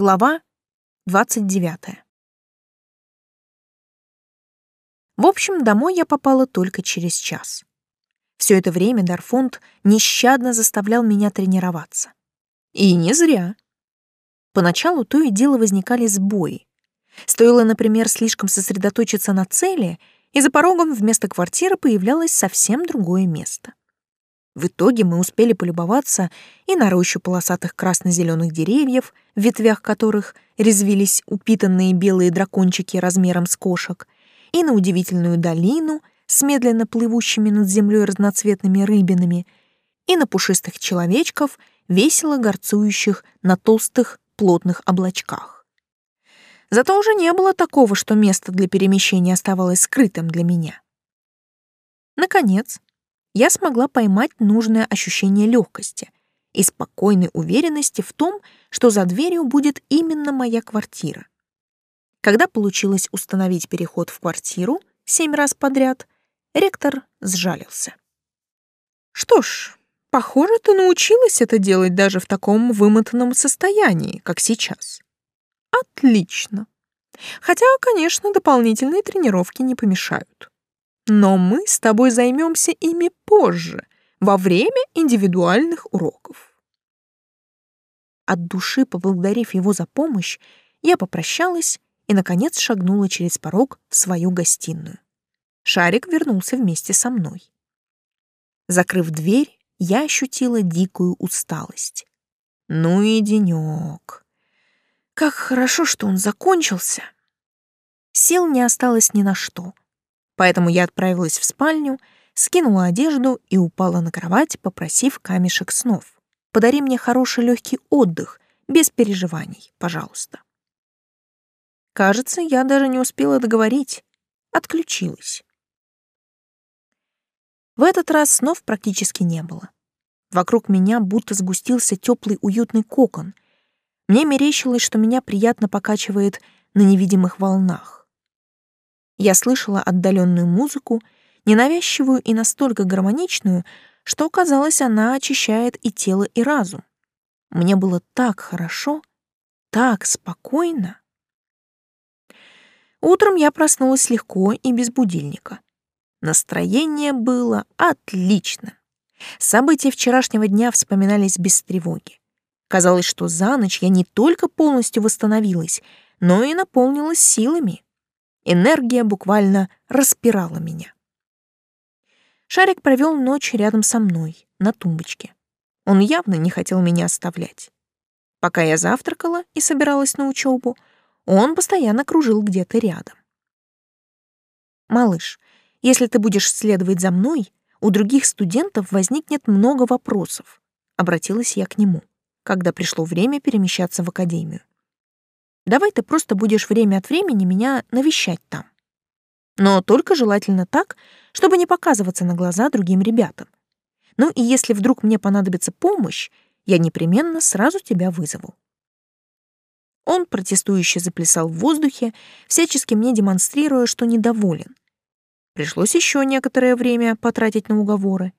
Глава 29. В общем, домой я попала только через час. Все это время Дарфунд нещадно заставлял меня тренироваться. И не зря. Поначалу то и дело возникали сбои. Стоило, например, слишком сосредоточиться на цели, и за порогом вместо квартиры появлялось совсем другое место. В итоге мы успели полюбоваться и на рощу полосатых красно-зеленых деревьев, в ветвях которых резвились упитанные белые дракончики размером с кошек, и на удивительную долину с медленно плывущими над землей разноцветными рыбинами, и на пушистых человечков, весело горцующих на толстых плотных облачках. Зато уже не было такого, что место для перемещения оставалось скрытым для меня. Наконец, я смогла поймать нужное ощущение легкости и спокойной уверенности в том, что за дверью будет именно моя квартира. Когда получилось установить переход в квартиру семь раз подряд, ректор сжалился. «Что ж, похоже, ты научилась это делать даже в таком вымотанном состоянии, как сейчас. Отлично. Хотя, конечно, дополнительные тренировки не помешают. Но мы с тобой займемся ими позже, во время индивидуальных уроков. От души поблагодарив его за помощь, я попрощалась и, наконец, шагнула через порог в свою гостиную. Шарик вернулся вместе со мной. Закрыв дверь, я ощутила дикую усталость. Ну и денёк. Как хорошо, что он закончился. Сил не осталось ни на что — Поэтому я отправилась в спальню, скинула одежду и упала на кровать, попросив камешек снов. «Подари мне хороший легкий отдых, без переживаний, пожалуйста». Кажется, я даже не успела договорить. Отключилась. В этот раз снов практически не было. Вокруг меня будто сгустился теплый уютный кокон. Мне мерещилось, что меня приятно покачивает на невидимых волнах. Я слышала отдаленную музыку, ненавязчивую и настолько гармоничную, что, казалось, она очищает и тело, и разум. Мне было так хорошо, так спокойно. Утром я проснулась легко и без будильника. Настроение было отлично. События вчерашнего дня вспоминались без тревоги. Казалось, что за ночь я не только полностью восстановилась, но и наполнилась силами. Энергия буквально распирала меня. Шарик провел ночь рядом со мной, на тумбочке. Он явно не хотел меня оставлять. Пока я завтракала и собиралась на учебу, он постоянно кружил где-то рядом. «Малыш, если ты будешь следовать за мной, у других студентов возникнет много вопросов», — обратилась я к нему, когда пришло время перемещаться в академию. Давай ты просто будешь время от времени меня навещать там. Но только желательно так, чтобы не показываться на глаза другим ребятам. Ну и если вдруг мне понадобится помощь, я непременно сразу тебя вызову. Он протестующе заплясал в воздухе, всячески мне демонстрируя, что недоволен. Пришлось еще некоторое время потратить на уговоры.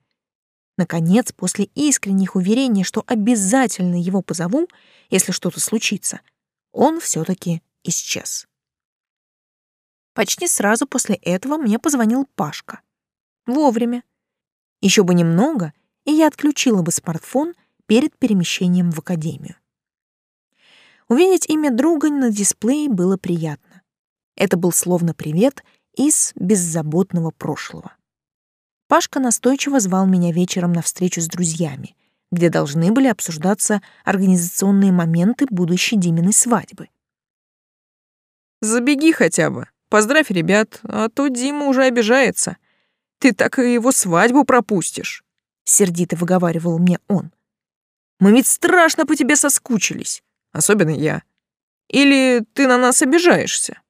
Наконец, после искренних уверений, что обязательно его позову, если что-то случится, он все-таки исчез. Почти сразу после этого мне позвонил Пашка. Вовремя. Еще бы немного, и я отключила бы смартфон перед перемещением в академию. Увидеть имя друга на дисплее было приятно. Это был словно привет из беззаботного прошлого. Пашка настойчиво звал меня вечером на встречу с друзьями, где должны были обсуждаться организационные моменты будущей Диминой свадьбы. «Забеги хотя бы, поздравь ребят, а то Дима уже обижается. Ты так и его свадьбу пропустишь», — сердито выговаривал мне он. «Мы ведь страшно по тебе соскучились, особенно я. Или ты на нас обижаешься?»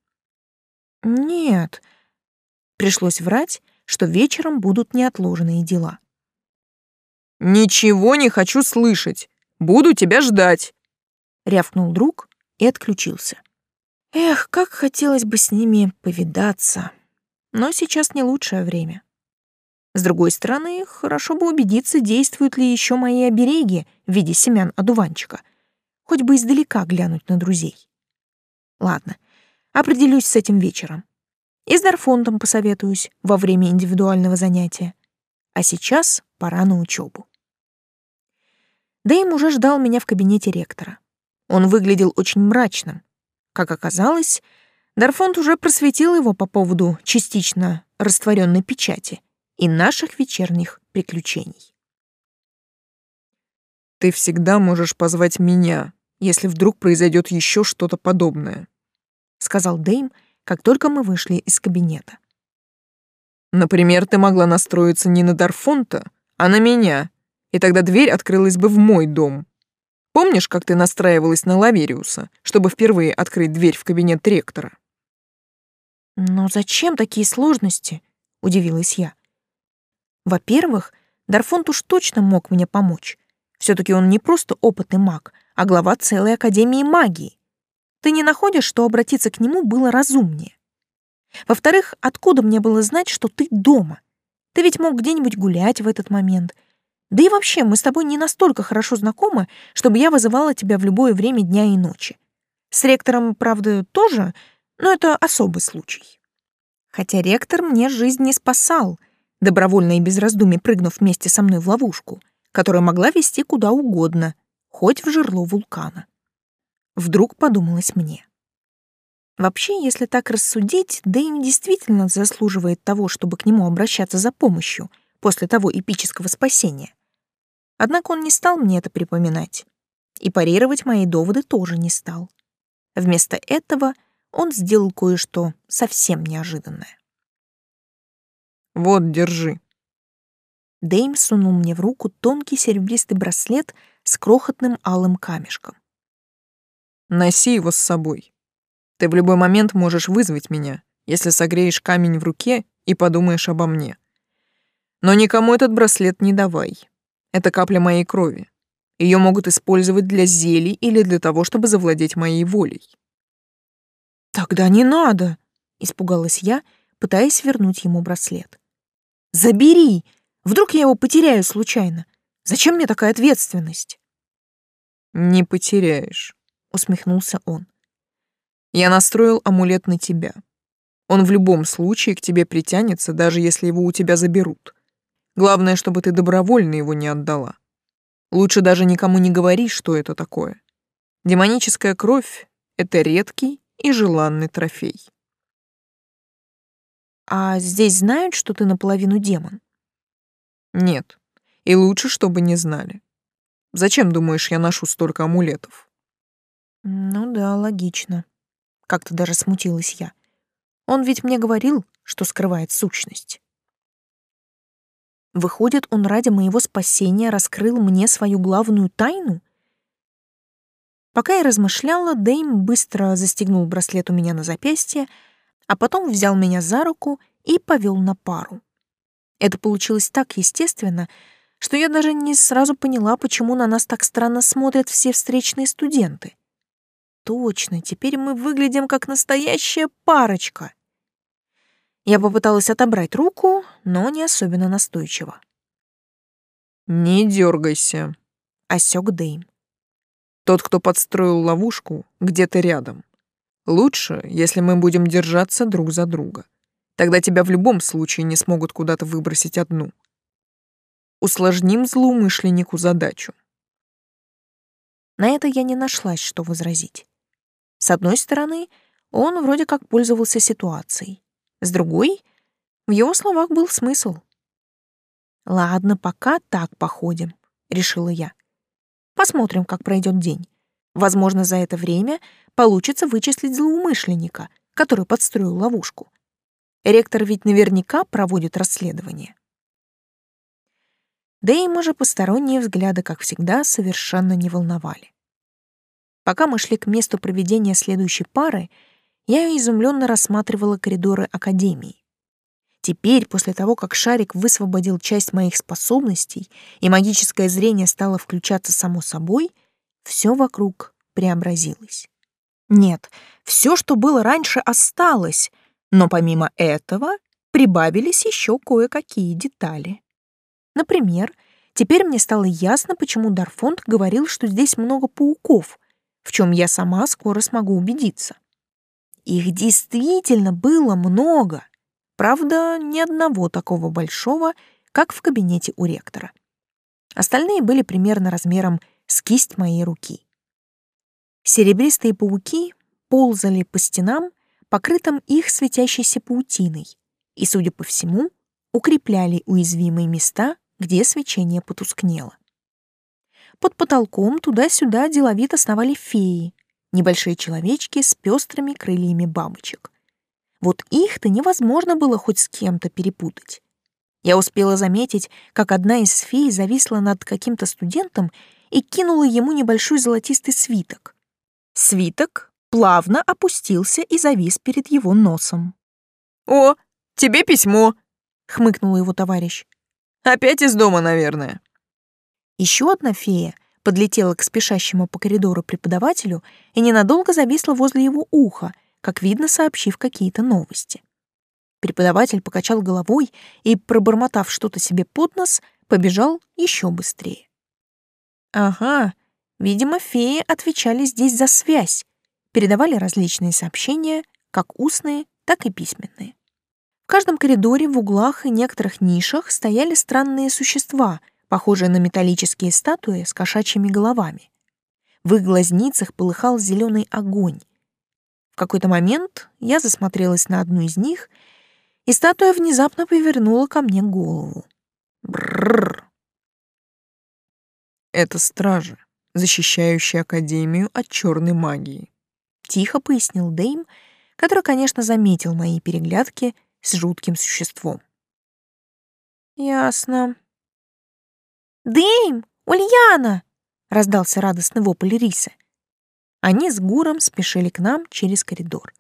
«Нет», — пришлось врать, что вечером будут неотложенные дела. «Ничего не хочу слышать. Буду тебя ждать», — рявкнул друг и отключился. Эх, как хотелось бы с ними повидаться. Но сейчас не лучшее время. С другой стороны, хорошо бы убедиться, действуют ли еще мои обереги в виде семян одуванчика. хоть бы издалека глянуть на друзей. Ладно, определюсь с этим вечером. И с Дарфонтом посоветуюсь во время индивидуального занятия. А сейчас пора на учебу. Дэйм уже ждал меня в кабинете ректора. Он выглядел очень мрачным. Как оказалось, Дарфонт уже просветил его по поводу частично растворенной печати и наших вечерних приключений. «Ты всегда можешь позвать меня, если вдруг произойдет еще что-то подобное», — сказал Дэйм, как только мы вышли из кабинета. «Например, ты могла настроиться не на Дарфонта, а на меня, и тогда дверь открылась бы в мой дом. Помнишь, как ты настраивалась на Лавериуса, чтобы впервые открыть дверь в кабинет ректора?» «Но зачем такие сложности?» — удивилась я. «Во-первых, Дарфонт уж точно мог мне помочь. все таки он не просто опытный маг, а глава целой Академии магии. Ты не находишь, что обратиться к нему было разумнее? Во-вторых, откуда мне было знать, что ты дома? Ты ведь мог где-нибудь гулять в этот момент. Да и вообще, мы с тобой не настолько хорошо знакомы, чтобы я вызывала тебя в любое время дня и ночи. С ректором, правда, тоже, но это особый случай. Хотя ректор мне жизнь не спасал, добровольно и без раздумий прыгнув вместе со мной в ловушку, которая могла вести куда угодно, хоть в жерло вулкана. Вдруг подумалось мне. Вообще, если так рассудить, Дэйм действительно заслуживает того, чтобы к нему обращаться за помощью после того эпического спасения. Однако он не стал мне это припоминать. И парировать мои доводы тоже не стал. Вместо этого он сделал кое-что совсем неожиданное. «Вот, держи». Дэйм сунул мне в руку тонкий серебристый браслет с крохотным алым камешком. «Носи его с собой. Ты в любой момент можешь вызвать меня, если согреешь камень в руке и подумаешь обо мне. Но никому этот браслет не давай. Это капля моей крови. Ее могут использовать для зелий или для того, чтобы завладеть моей волей. «Тогда не надо!» — испугалась я, пытаясь вернуть ему браслет. «Забери! Вдруг я его потеряю случайно? Зачем мне такая ответственность?» «Не потеряешь», — усмехнулся он. «Я настроил амулет на тебя. Он в любом случае к тебе притянется, даже если его у тебя заберут. Главное, чтобы ты добровольно его не отдала. Лучше даже никому не говори, что это такое. Демоническая кровь — это редкий и желанный трофей. А здесь знают, что ты наполовину демон? Нет. И лучше, чтобы не знали. Зачем, думаешь, я ношу столько амулетов? Ну да, логично. Как-то даже смутилась я. Он ведь мне говорил, что скрывает сущность. Выходит, он ради моего спасения раскрыл мне свою главную тайну? Пока я размышляла, Дэйм быстро застегнул браслет у меня на запястье, а потом взял меня за руку и повел на пару. Это получилось так естественно, что я даже не сразу поняла, почему на нас так странно смотрят все встречные студенты. Точно, теперь мы выглядим как настоящая парочка. Я попыталась отобрать руку, но не особенно настойчиво. «Не дергайся», — осек Дэйм. Тот, кто подстроил ловушку, где-то рядом. Лучше, если мы будем держаться друг за друга. Тогда тебя в любом случае не смогут куда-то выбросить одну. Усложним злоумышленнику задачу. На это я не нашлась, что возразить. С одной стороны, он вроде как пользовался ситуацией. С другой, в его словах был смысл. «Ладно, пока так походим», — решила я. Посмотрим, как пройдет день. Возможно, за это время получится вычислить злоумышленника, который подстроил ловушку. Ректор ведь наверняка проводит расследование. Дэйма же посторонние взгляды, как всегда, совершенно не волновали. Пока мы шли к месту проведения следующей пары, я изумленно рассматривала коридоры Академии. Теперь, после того, как шарик высвободил часть моих способностей и магическое зрение стало включаться само собой, все вокруг преобразилось. Нет, все, что было раньше, осталось, но помимо этого прибавились еще кое-какие детали. Например, теперь мне стало ясно, почему Дарфонд говорил, что здесь много пауков, в чем я сама скоро смогу убедиться. Их действительно было много. Правда, ни одного такого большого, как в кабинете у ректора. Остальные были примерно размером с кисть моей руки. Серебристые пауки ползали по стенам, покрытым их светящейся паутиной, и, судя по всему, укрепляли уязвимые места, где свечение потускнело. Под потолком туда-сюда деловито сновали феи, небольшие человечки с пестрыми крыльями бабочек. Вот их-то невозможно было хоть с кем-то перепутать. Я успела заметить, как одна из фей зависла над каким-то студентом и кинула ему небольшой золотистый свиток. Свиток плавно опустился и завис перед его носом. «О, тебе письмо!» — хмыкнул его товарищ. «Опять из дома, наверное». Еще одна фея подлетела к спешащему по коридору преподавателю и ненадолго зависла возле его уха, как видно, сообщив какие-то новости. Преподаватель покачал головой и, пробормотав что-то себе под нос, побежал еще быстрее. Ага, видимо, феи отвечали здесь за связь, передавали различные сообщения, как устные, так и письменные. В каждом коридоре, в углах и некоторых нишах стояли странные существа, похожие на металлические статуи с кошачьими головами. В их глазницах полыхал зеленый огонь. В какой-то момент я засмотрелась на одну из них — и статуя внезапно повернула ко мне голову. Бррр. Это стражи, защищающие Академию от черной магии. Тихо пояснил Дейм, который, конечно, заметил мои переглядки с жутким существом. Ясно. Дейм, Ульяна! раздался радостный вопль Рисы. Они с Гуром спешили к нам через коридор.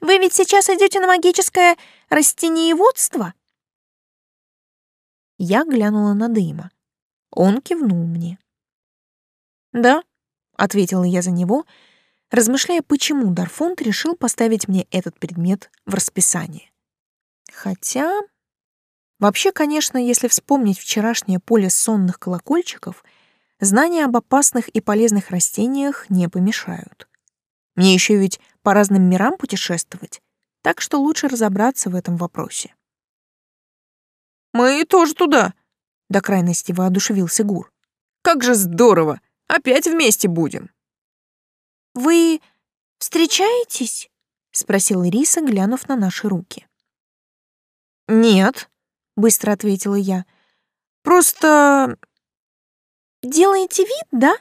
Вы ведь сейчас идете на магическое растениеводство?» Я глянула на Дыма. Он кивнул мне. «Да», — ответила я за него, размышляя, почему Дарфонд решил поставить мне этот предмет в расписание. Хотя... Вообще, конечно, если вспомнить вчерашнее поле сонных колокольчиков, знания об опасных и полезных растениях не помешают. Мне еще ведь по разным мирам путешествовать, так что лучше разобраться в этом вопросе. «Мы тоже туда», — до крайности воодушевился Гур. «Как же здорово! Опять вместе будем!» «Вы встречаетесь?» — спросила Ириса, глянув на наши руки. «Нет», — быстро ответила я. «Просто...» «Делаете вид, да?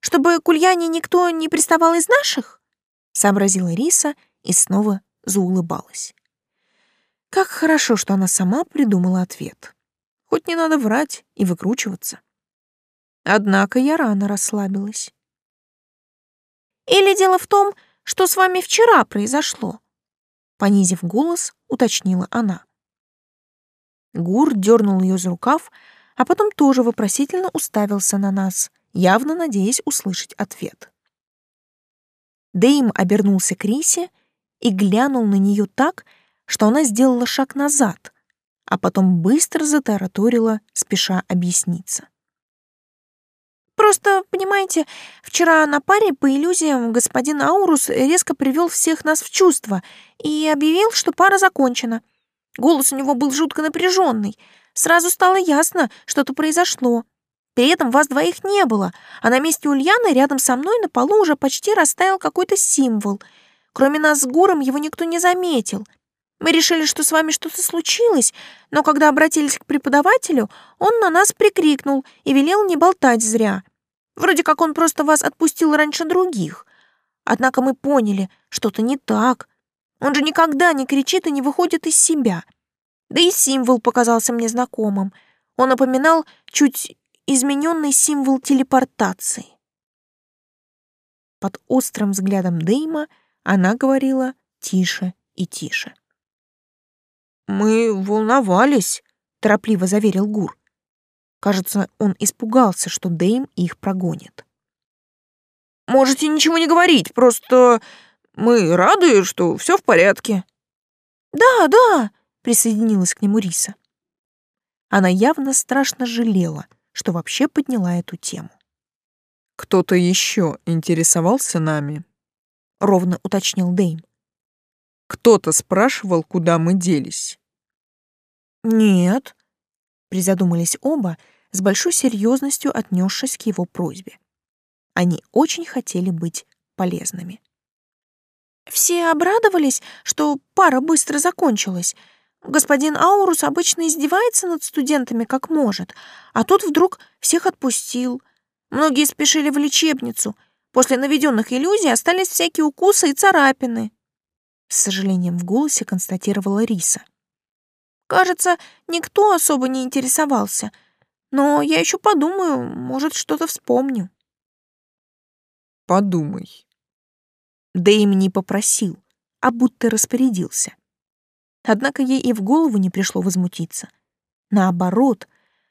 Чтобы к Ульяне никто не приставал из наших?» сообразила Риса и снова заулыбалась. Как хорошо, что она сама придумала ответ. Хоть не надо врать и выкручиваться. Однако я рано расслабилась. Или дело в том, что с вами вчера произошло? Понизив голос, уточнила она. Гур дернул ее за рукав, а потом тоже вопросительно уставился на нас, явно надеясь услышать ответ. Дэйм обернулся к Рисе и глянул на нее так, что она сделала шаг назад, а потом быстро затараторила, спеша объясниться. Просто, понимаете, вчера на паре по иллюзиям господин Аурус резко привел всех нас в чувство и объявил, что пара закончена. Голос у него был жутко напряженный. Сразу стало ясно, что-то произошло. При этом вас двоих не было, а на месте Ульяны рядом со мной на полу уже почти растаял какой-то символ. Кроме нас с Гуром его никто не заметил. Мы решили, что с вами что-то случилось, но когда обратились к преподавателю, он на нас прикрикнул и велел не болтать зря. Вроде как он просто вас отпустил раньше других. Однако мы поняли, что-то не так. Он же никогда не кричит и не выходит из себя. Да и символ показался мне знакомым. Он напоминал чуть измененный символ телепортации. Под острым взглядом Дейма она говорила тише и тише. «Мы волновались», — торопливо заверил Гур. Кажется, он испугался, что Дейм их прогонит. «Можете ничего не говорить, просто мы рады, что все в порядке». «Да, да», — присоединилась к нему Риса. Она явно страшно жалела — что вообще подняла эту тему. Кто-то еще интересовался нами? Ровно уточнил Дэйм. Кто-то спрашивал, куда мы делись. Нет, призадумались оба, с большой серьезностью отнесшись к его просьбе. Они очень хотели быть полезными. Все обрадовались, что пара быстро закончилась. Господин Аурус обычно издевается над студентами как может, а тут вдруг всех отпустил. Многие спешили в лечебницу. После наведенных иллюзий остались всякие укусы и царапины. С сожалением в голосе констатировала Риса. Кажется, никто особо не интересовался. Но я еще подумаю, может, что-то вспомню. Подумай. Дэйм не попросил, а будто распорядился. Однако ей и в голову не пришло возмутиться. Наоборот,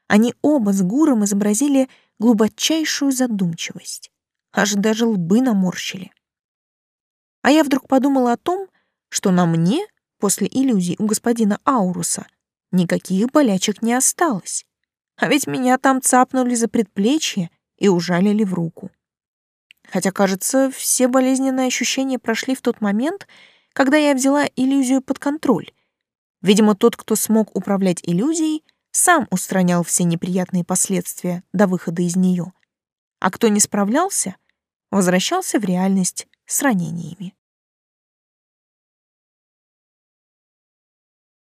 они оба с Гуром изобразили глубочайшую задумчивость. Аж даже лбы наморщили. А я вдруг подумала о том, что на мне после иллюзий у господина Ауруса никаких болячек не осталось. А ведь меня там цапнули за предплечье и ужалили в руку. Хотя, кажется, все болезненные ощущения прошли в тот момент, когда я взяла иллюзию под контроль. Видимо, тот, кто смог управлять иллюзией, сам устранял все неприятные последствия до выхода из нее. А кто не справлялся, возвращался в реальность с ранениями.